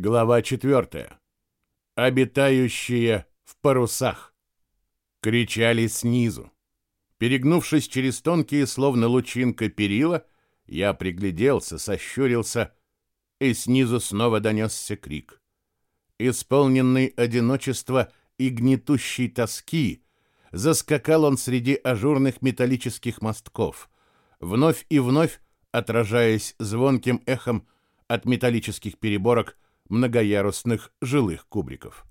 Глава 4. Обитающие в парусах. Кричали снизу. Перегнувшись через тонкие, словно лучинка перила, я пригляделся, сощурился, и снизу снова донесся крик. Исполненный одиночества и гнетущей тоски, заскакал он среди ажурных металлических мостков, вновь и вновь отражаясь звонким эхом от металлических переборок многоярусных жилых кубриков.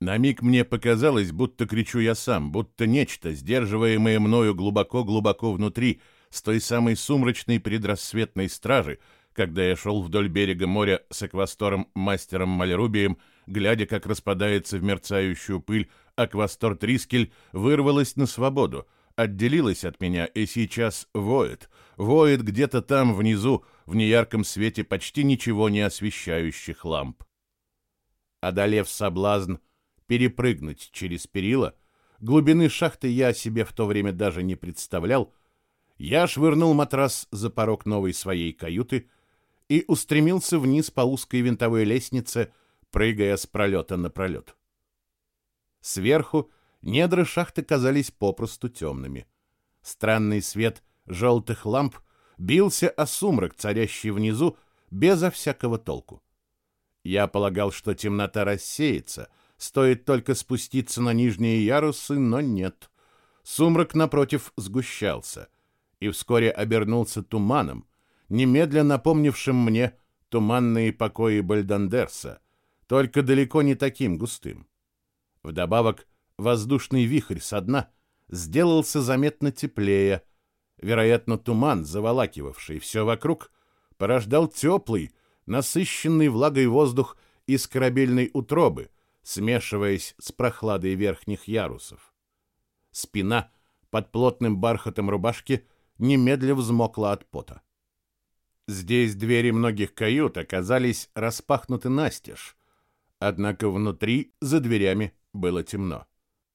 На миг мне показалось, будто кричу я сам, будто нечто, сдерживаемое мною глубоко-глубоко внутри, с той самой сумрачной предрассветной стражи, когда я шел вдоль берега моря с аквастором-мастером Мальрубием, глядя, как распадается в мерцающую пыль аквастор Трискель, вырвалась на свободу, отделилась от меня и сейчас воет, воет где-то там внизу, в неярком свете почти ничего не освещающих ламп. Одолев соблазн перепрыгнуть через перила, глубины шахты я себе в то время даже не представлял, я швырнул матрас за порог новой своей каюты и устремился вниз по узкой винтовой лестнице, прыгая с пролета на пролет. Сверху недра шахты казались попросту темными. Странный свет желтых ламп — бился о сумрак, царящий внизу, безо всякого толку. Я полагал, что темнота рассеется, стоит только спуститься на нижние ярусы, но нет. Сумрак, напротив, сгущался и вскоре обернулся туманом, немедленно напомнившим мне туманные покои Бальдандерса, только далеко не таким густым. Вдобавок, воздушный вихрь со дна сделался заметно теплее, Вероятно, туман, заволакивавший все вокруг, порождал теплый, насыщенный влагой воздух из корабельной утробы, смешиваясь с прохладой верхних ярусов. Спина под плотным бархатом рубашки немедля взмокла от пота. Здесь двери многих кают оказались распахнуты настежь, однако внутри, за дверями, было темно.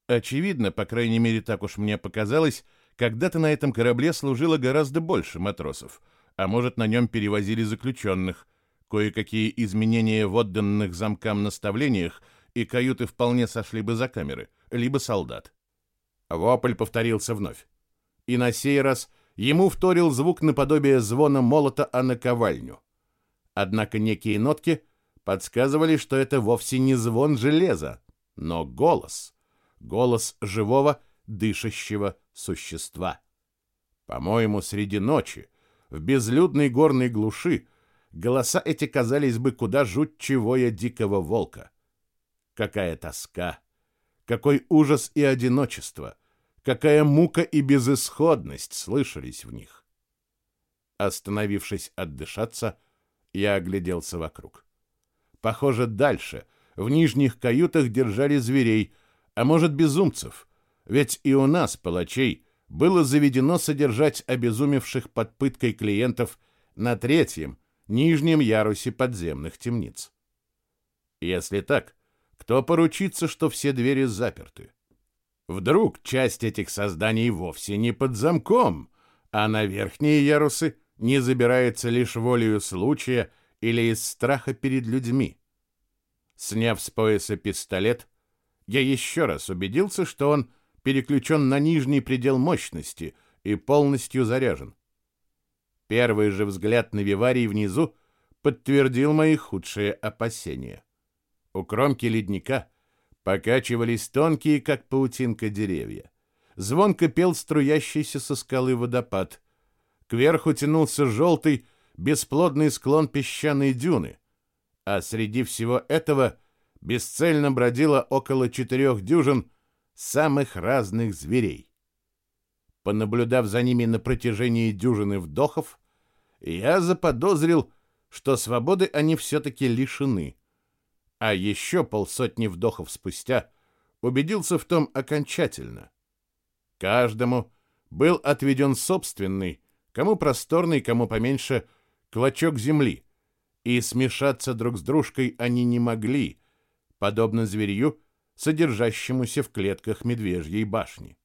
Очевидно, по крайней мере, так уж мне показалось, когда-то на этом корабле служило гораздо больше матросов, а может, на нем перевозили заключенных. Кое-какие изменения в отданных замкам наставлениях, и каюты вполне сошли бы за камеры, либо солдат. Вопль повторился вновь. И на сей раз ему вторил звук наподобие звона молота о наковальню. Однако некие нотки подсказывали, что это вовсе не звон железа, но голос. Голос живого, дышащего существа. По-моему, среди ночи, в безлюдной горной глуши, голоса эти казались бы куда жутчевое дикого волка. Какая тоска! Какой ужас и одиночество! Какая мука и безысходность слышались в них! Остановившись отдышаться, я огляделся вокруг. Похоже, дальше, в нижних каютах держали зверей, а может, безумцев — ведь и у нас, палачей, было заведено содержать обезумевших под пыткой клиентов на третьем, нижнем ярусе подземных темниц. Если так, кто поручится, что все двери заперты? Вдруг часть этих созданий вовсе не под замком, а на верхние ярусы не забирается лишь волею случая или из страха перед людьми. Сняв с пояса пистолет, я еще раз убедился, что он переключен на нижний предел мощности и полностью заряжен. Первый же взгляд на виварий внизу подтвердил мои худшие опасения. У кромки ледника покачивались тонкие, как паутинка, деревья. Звонко пел струящийся со скалы водопад. Кверху тянулся желтый, бесплодный склон песчаной дюны, а среди всего этого бесцельно бродило около четырех дюжин самых разных зверей. Понаблюдав за ними на протяжении дюжины вдохов, я заподозрил, что свободы они все-таки лишены. А еще полсотни вдохов спустя убедился в том окончательно. Каждому был отведен собственный, кому просторный, кому поменьше, клочок земли, и смешаться друг с дружкой они не могли, подобно зверью, содержащемуся в клетках медвежьей башни.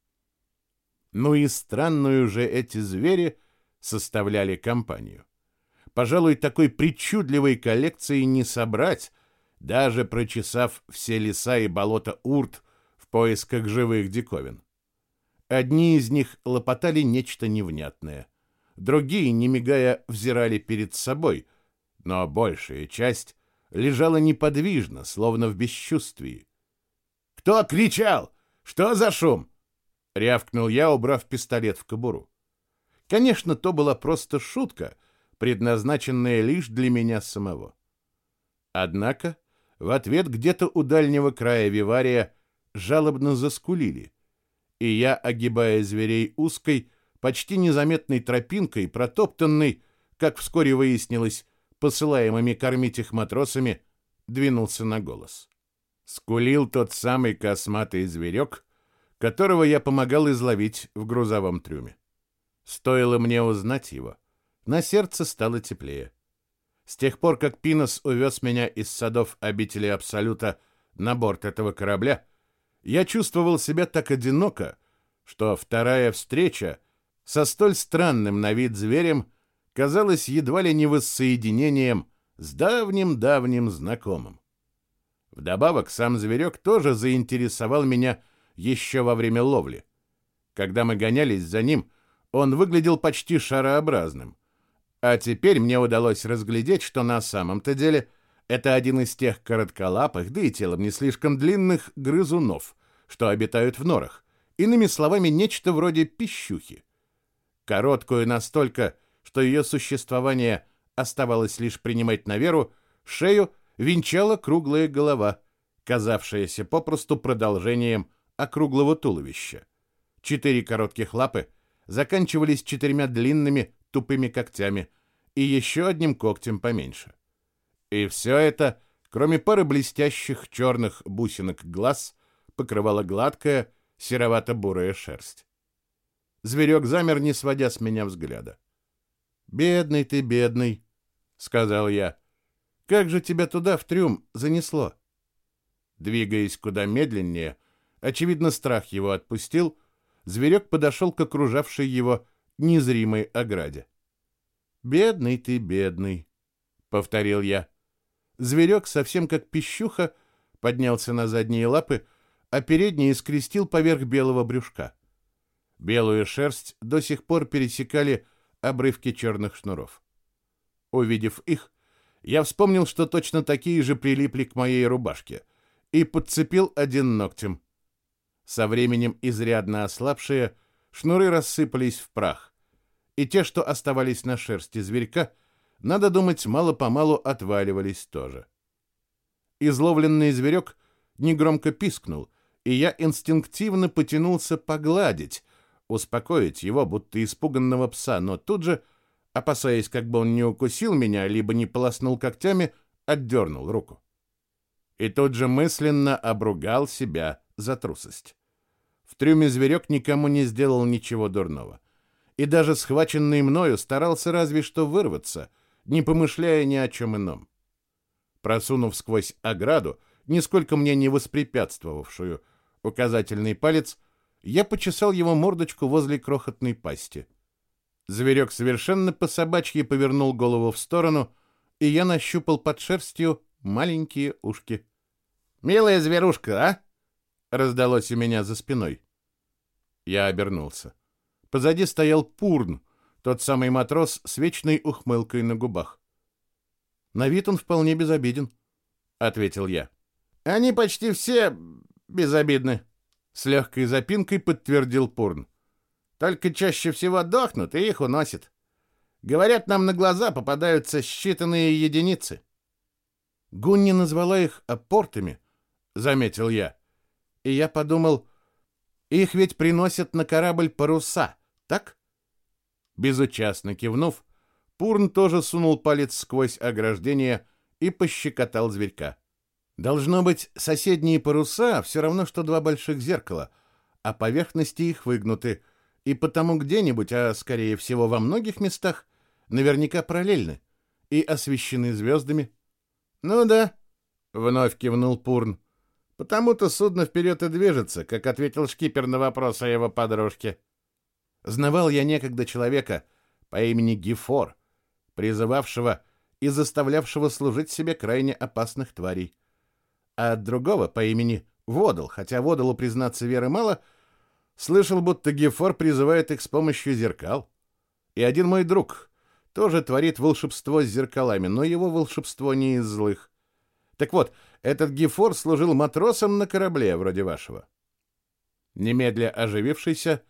Ну и странную же эти звери составляли компанию. Пожалуй, такой причудливой коллекции не собрать, даже прочесав все леса и болота Урт в поисках живых диковин. Одни из них лопотали нечто невнятное, другие, не мигая, взирали перед собой, но большая часть лежала неподвижно, словно в бесчувствии. «Кто кричал? Что за шум?» — рявкнул я, убрав пистолет в кобуру. Конечно, то была просто шутка, предназначенная лишь для меня самого. Однако в ответ где-то у дальнего края вивария жалобно заскулили, и я, огибая зверей узкой, почти незаметной тропинкой, протоптанной, как вскоре выяснилось, посылаемыми кормить их матросами, двинулся на голос. Скулил тот самый косматый зверек, которого я помогал изловить в грузовом трюме. Стоило мне узнать его, на сердце стало теплее. С тех пор, как Пинос увез меня из садов обители Абсолюта на борт этого корабля, я чувствовал себя так одиноко, что вторая встреча со столь странным на вид зверем казалась едва ли не воссоединением с давним-давним знакомым. Вдобавок, сам зверек тоже заинтересовал меня еще во время ловли. Когда мы гонялись за ним, он выглядел почти шарообразным. А теперь мне удалось разглядеть, что на самом-то деле это один из тех коротколапых, да и телом не слишком длинных грызунов, что обитают в норах. Иными словами, нечто вроде пищухи. Короткую настолько, что ее существование оставалось лишь принимать на веру, шею венчала круглая голова, казавшаяся попросту продолжением округлого туловища. Четыре коротких лапы заканчивались четырьмя длинными тупыми когтями и еще одним когтем поменьше. И все это, кроме пары блестящих черных бусинок глаз, покрывала гладкая серовато-бурая шерсть. Зверек замер, не сводя с меня взгляда. «Бедный ты, бедный», — сказал я. «Как же тебя туда, в трюм, занесло?» Двигаясь куда медленнее, очевидно, страх его отпустил, зверек подошел к окружавшей его незримой ограде. «Бедный ты, бедный», — повторил я. Зверек, совсем как пищуха, поднялся на задние лапы, а передние скрестил поверх белого брюшка. Белую шерсть до сих пор пересекали обрывки черных шнуров. Увидев их, я вспомнил, что точно такие же прилипли к моей рубашке, и подцепил один ногтем. Со временем изрядно ослабшие, шнуры рассыпались в прах, и те, что оставались на шерсти зверька, надо думать, мало-помалу отваливались тоже. Изловленный зверек негромко пискнул, и я инстинктивно потянулся погладить, успокоить его, будто испуганного пса, но тут же, опасаясь, как бы он не укусил меня, либо не полоснул когтями, отдернул руку. И тут же мысленно обругал себя за трусость. В трюме зверек никому не сделал ничего дурного. И даже схваченный мною старался разве что вырваться, не помышляя ни о чем ином. Просунув сквозь ограду, нисколько мне не воспрепятствовавшую, указательный палец — я почесал его мордочку возле крохотной пасти. Зверек совершенно по-собачьи повернул голову в сторону, и я нащупал под шерстью маленькие ушки. «Милая зверушка, а?» — раздалось у меня за спиной. Я обернулся. Позади стоял Пурн, тот самый матрос с вечной ухмылкой на губах. «На вид он вполне безобиден», — ответил я. «Они почти все безобидны», с легкой запинкой подтвердил Пурн. Только чаще всего дохнут и их уносят. Говорят, нам на глаза попадаются считанные единицы. Гунни назвала их апортами, заметил я. И я подумал, их ведь приносят на корабль паруса, так? Безучастно кивнув, Пурн тоже сунул палец сквозь ограждение и пощекотал зверька. Должно быть, соседние паруса все равно, что два больших зеркала, а поверхности их выгнуты, и потому где-нибудь, а скорее всего во многих местах, наверняка параллельны и освещены звездами. «Ну да», — вновь кивнул Пурн, — «потому-то судно вперед и движется», как ответил шкипер на вопрос о его подружке. Знавал я некогда человека по имени Гефор, призывавшего и заставлявшего служить себе крайне опасных тварей. А от другого по имени Водол, хотя Водолу, признаться, веры мало, слышал, будто Гефор призывает их с помощью зеркал. И один мой друг тоже творит волшебство с зеркалами, но его волшебство не из злых. Так вот, этот Гефор служил матросом на корабле, вроде вашего. Немедля оживившийся,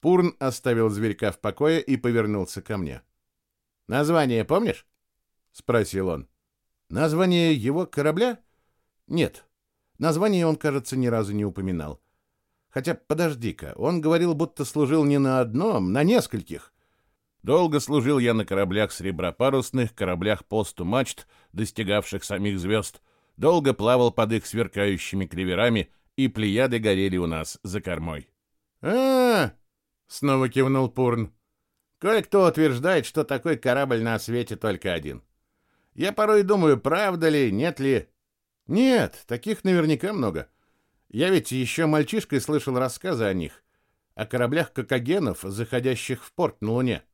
Пурн оставил зверька в покое и повернулся ко мне. «Название помнишь?» — спросил он. «Название его корабля? Нет. Название он, кажется, ни разу не упоминал. Хотя, подожди-ка, он говорил, будто служил не на одном, на нескольких. Долго служил я на кораблях сребропарусных, кораблях посту мачт, достигавших самих звезд. Долго плавал под их сверкающими клеверами, и плеяды горели у нас за кормой. а, -а, -а снова кивнул Пурн. «Кое-кто утверждает, что такой корабль на свете только один. Я порой думаю, правда ли, нет ли. Нет, таких наверняка много. Я ведь еще мальчишкой слышал рассказы о них, о кораблях кокогенов, заходящих в порт на Луне.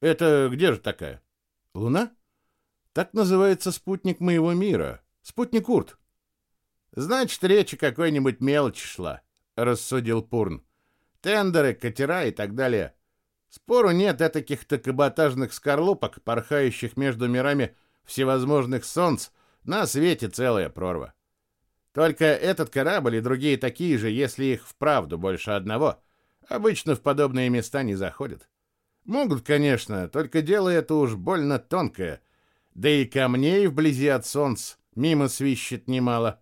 Это где же такая? Луна? Так называется спутник моего мира. Спутник Урт. Значит, речь о какой-нибудь мелочи шла, рассудил Пурн тендеры, катера и так далее. Спору нет таких-то каботажных скорлупок, порхающих между мирами всевозможных солнц, на свете целая прорва. Только этот корабль и другие такие же, если их вправду больше одного, обычно в подобные места не заходят. Могут, конечно, только дело это уж больно тонкое, да и камней вблизи от солнц мимо свищет немало.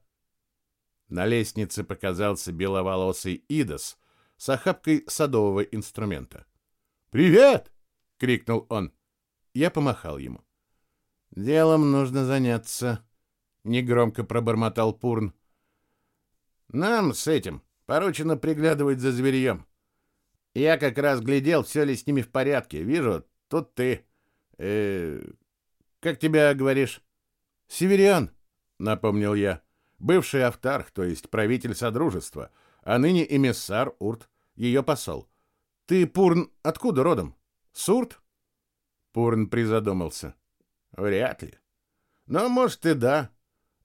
На лестнице показался беловолосый Идос — с охапкой садового инструмента. «Привет!» — крикнул он. Я помахал ему. «Делом нужно заняться», — негромко пробормотал Пурн. «Нам с этим поручено приглядывать за зверьем. Я как раз глядел, все ли с ними в порядке. Вижу, тут ты. Э, как тебя говоришь?» «Севериан», — напомнил я. «Бывший автарх, то есть правитель Содружества» а ныне эмиссар Урт, ее посол. Ты, Пурн, откуда родом? Сурт? Пурн призадумался. Вряд ли. Но, может, и да.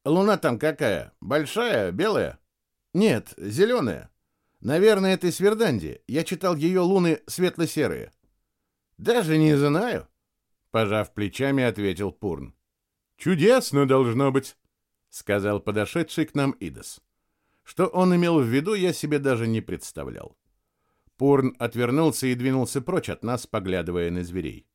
Луна там какая? Большая, белая? Нет, зеленая. Наверное, это из Верданди. Я читал ее луны светло-серые. Даже не знаю, пожав плечами, ответил Пурн. Чудесно должно быть, сказал подошедший к им Идос. Что он имел в виду, я себе даже не представлял. Пурн отвернулся и двинулся прочь от нас, поглядывая на зверей.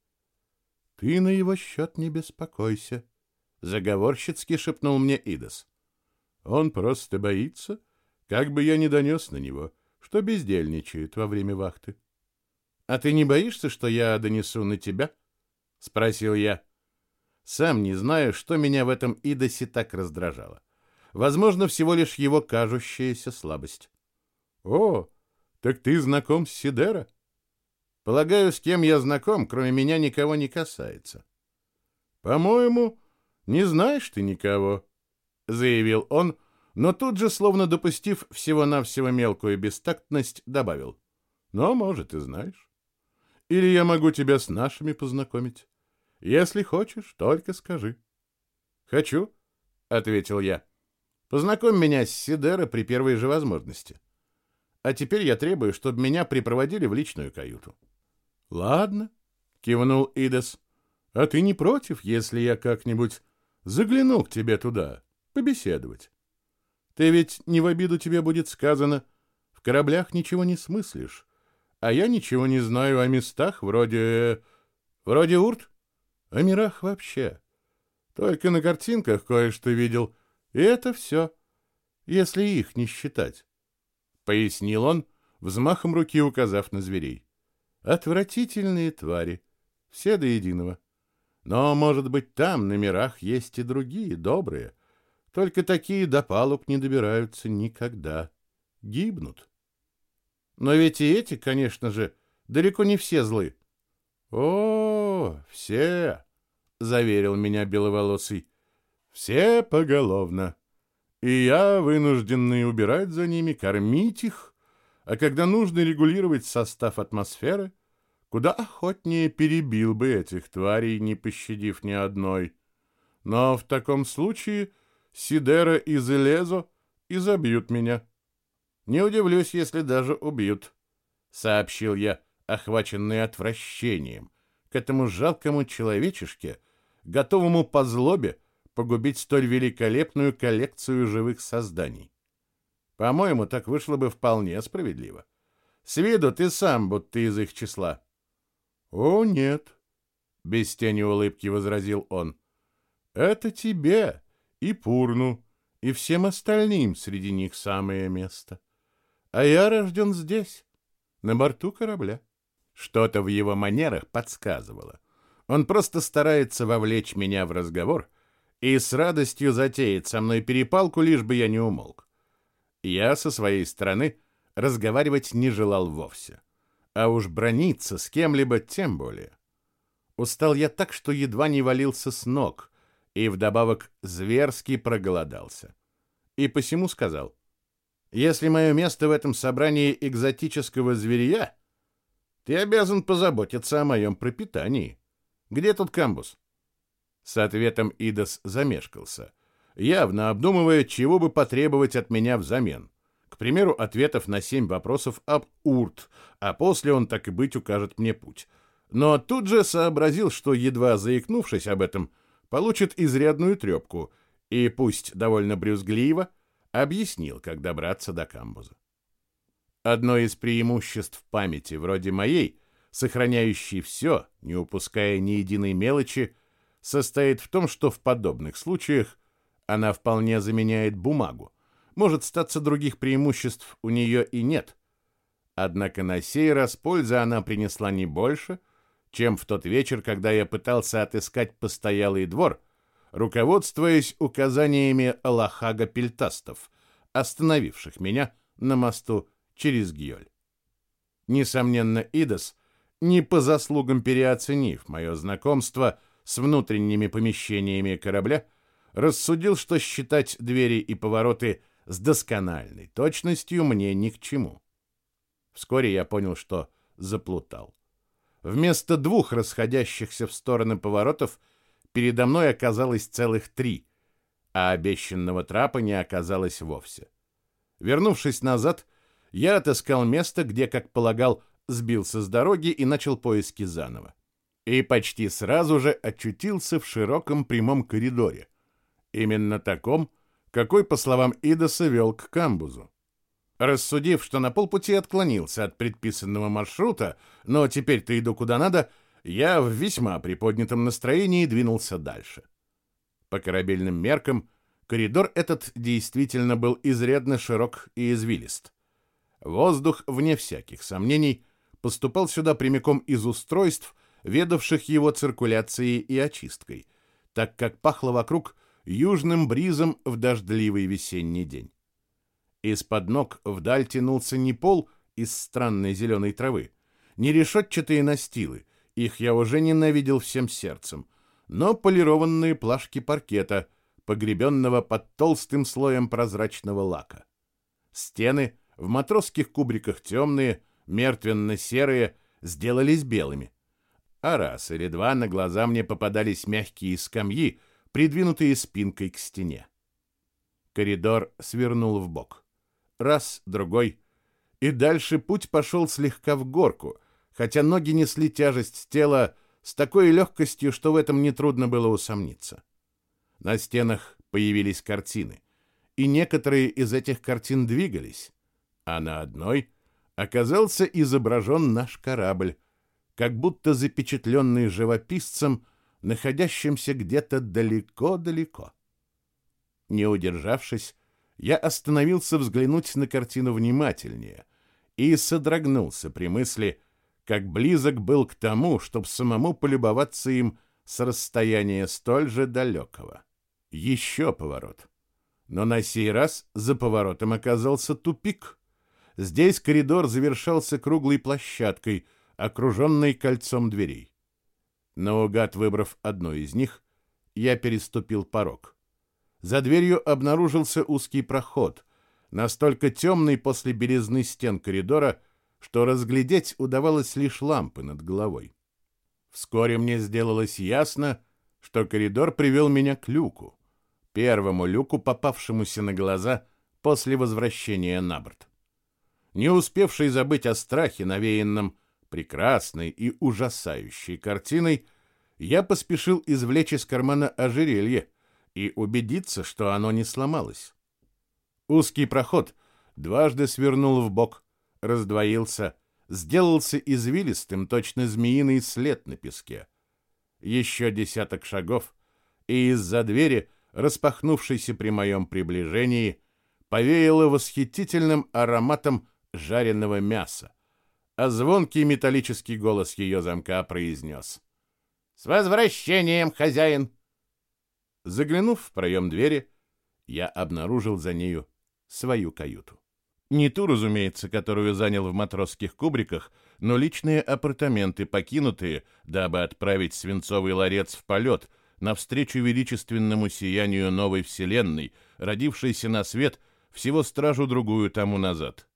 — Ты на его счет не беспокойся, — заговорщицки шепнул мне Идос. — Он просто боится, как бы я не донес на него, что бездельничает во время вахты. — А ты не боишься, что я донесу на тебя? — спросил я. Сам не знаю, что меня в этом Идосе так раздражало. Возможно, всего лишь его кажущаяся слабость. «О, так ты знаком с Сидера?» «Полагаю, с кем я знаком, кроме меня, никого не касается». «По-моему, не знаешь ты никого», — заявил он, но тут же, словно допустив всего-навсего мелкую бестактность, добавил. «Но, может, и знаешь. Или я могу тебя с нашими познакомить. Если хочешь, только скажи». «Хочу», — ответил я. Познакомь меня с Сидера при первой же возможности. А теперь я требую, чтобы меня припроводили в личную каюту. — Ладно, — кивнул Идас. — А ты не против, если я как-нибудь загляну к тебе туда, побеседовать? Ты ведь не в обиду тебе будет сказано, в кораблях ничего не смыслишь, а я ничего не знаю о местах вроде... вроде Урт, о мирах вообще. Только на картинках кое-что видел — и это все, если их не считать. Пояснил он, взмахом руки указав на зверей. Отвратительные твари, все до единого. Но, может быть, там, на мирах, есть и другие, добрые. Только такие до палуб не добираются никогда. Гибнут. Но ведь и эти, конечно же, далеко не все злы. — О, все, — заверил меня беловолосый. Все поголовно. И я вынужденный убирать за ними, кормить их, а когда нужно регулировать состав атмосферы, куда охотнее перебил бы этих тварей, не пощадив ни одной. Но в таком случае Сидера и Зелезо изобьют меня. Не удивлюсь, если даже убьют, — сообщил я, охваченный отвращением, к этому жалкому человечешке, готовому по злобе погубить столь великолепную коллекцию живых созданий. По-моему, так вышло бы вполне справедливо. С виду ты сам будто из их числа. — О, нет, — без тени улыбки возразил он. — Это тебе и Пурну, и всем остальным среди них самое место. А я рожден здесь, на борту корабля. Что-то в его манерах подсказывало. Он просто старается вовлечь меня в разговор и с радостью затеет со мной перепалку, лишь бы я не умолк. Я со своей стороны разговаривать не желал вовсе. А уж брониться с кем-либо тем более. Устал я так, что едва не валился с ног, и вдобавок зверски проголодался. И посему сказал, «Если мое место в этом собрании экзотического зверя, ты обязан позаботиться о моем пропитании. Где тут камбус?» С ответом Идас замешкался, явно обдумывая, чего бы потребовать от меня взамен. К примеру, ответов на семь вопросов об Урт, а после он так и быть укажет мне путь. Но тут же сообразил, что, едва заикнувшись об этом, получит изрядную трепку и, пусть довольно брюзгливо, объяснил, как добраться до камбуза. Одно из преимуществ памяти, вроде моей, сохраняющей все, не упуская ни единой мелочи, состоит в том, что в подобных случаях она вполне заменяет бумагу. Может, статься других преимуществ у нее и нет. Однако на сей раз пользы она принесла не больше, чем в тот вечер, когда я пытался отыскать постоялый двор, руководствуясь указаниями Аллахага Пельтастов, остановивших меня на мосту через Гьоль. Несомненно, Идас, не по заслугам переоценив мое знакомство с внутренними помещениями корабля, рассудил, что считать двери и повороты с доскональной точностью мне ни к чему. Вскоре я понял, что заплутал. Вместо двух расходящихся в стороны поворотов передо мной оказалось целых три, а обещанного трапа не оказалось вовсе. Вернувшись назад, я отыскал место, где, как полагал, сбился с дороги и начал поиски заново. И почти сразу же очутился в широком прямом коридоре. Именно таком, какой, по словам Идоса, вел к камбузу. Рассудив, что на полпути отклонился от предписанного маршрута, но теперь-то иду куда надо, я в весьма приподнятом настроении двинулся дальше. По корабельным меркам, коридор этот действительно был изрядно широк и извилист. Воздух, вне всяких сомнений, поступал сюда прямиком из устройств, ведавших его циркуляцией и очисткой, так как пахло вокруг южным бризом в дождливый весенний день. Из-под ног вдаль тянулся не пол из странной зеленой травы, не решетчатые настилы, их я уже ненавидел всем сердцем, но полированные плашки паркета, погребенного под толстым слоем прозрачного лака. Стены в матросских кубриках темные, мертвенно-серые, сделались белыми. А раз или два на глаза мне попадались мягкие скамьи, придвинутые спинкой к стене. Коридор свернул в бок раз, другой. И дальше путь пошел слегка в горку, хотя ноги несли тяжесть тела с такой легкостью, что в этом нетрудно было усомниться. На стенах появились картины, и некоторые из этих картин двигались, а на одной оказался изображен наш корабль, как будто запечатленный живописцем, находящимся где-то далеко-далеко. Не удержавшись, я остановился взглянуть на картину внимательнее и содрогнулся при мысли, как близок был к тому, чтобы самому полюбоваться им с расстояния столь же далекого. Еще поворот. Но на сей раз за поворотом оказался тупик. Здесь коридор завершался круглой площадкой, окруженной кольцом дверей. Наугад выбрав одну из них, я переступил порог. За дверью обнаружился узкий проход, настолько темный после белизны стен коридора, что разглядеть удавалось лишь лампы над головой. Вскоре мне сделалось ясно, что коридор привел меня к люку, первому люку, попавшемуся на глаза после возвращения на борт. Не успевший забыть о страхе, навеянном прекрасной и ужасающей картиной, я поспешил извлечь из кармана ожерелье и убедиться, что оно не сломалось. Узкий проход дважды свернул в бок, раздвоился, сделался извилистым, точно змеиный след на песке. Еще десяток шагов, и из-за двери, распахнувшейся при моем приближении, повеяло восхитительным ароматом жареного мяса, а звонкий металлический голос ее замка произнес «С возвращением, хозяин!» Заглянув в проем двери, я обнаружил за нею свою каюту. Не ту, разумеется, которую занял в матросских кубриках, но личные апартаменты, покинутые, дабы отправить свинцовый ларец в полет навстречу величественному сиянию новой вселенной, родившейся на свет всего стражу другую тому назад.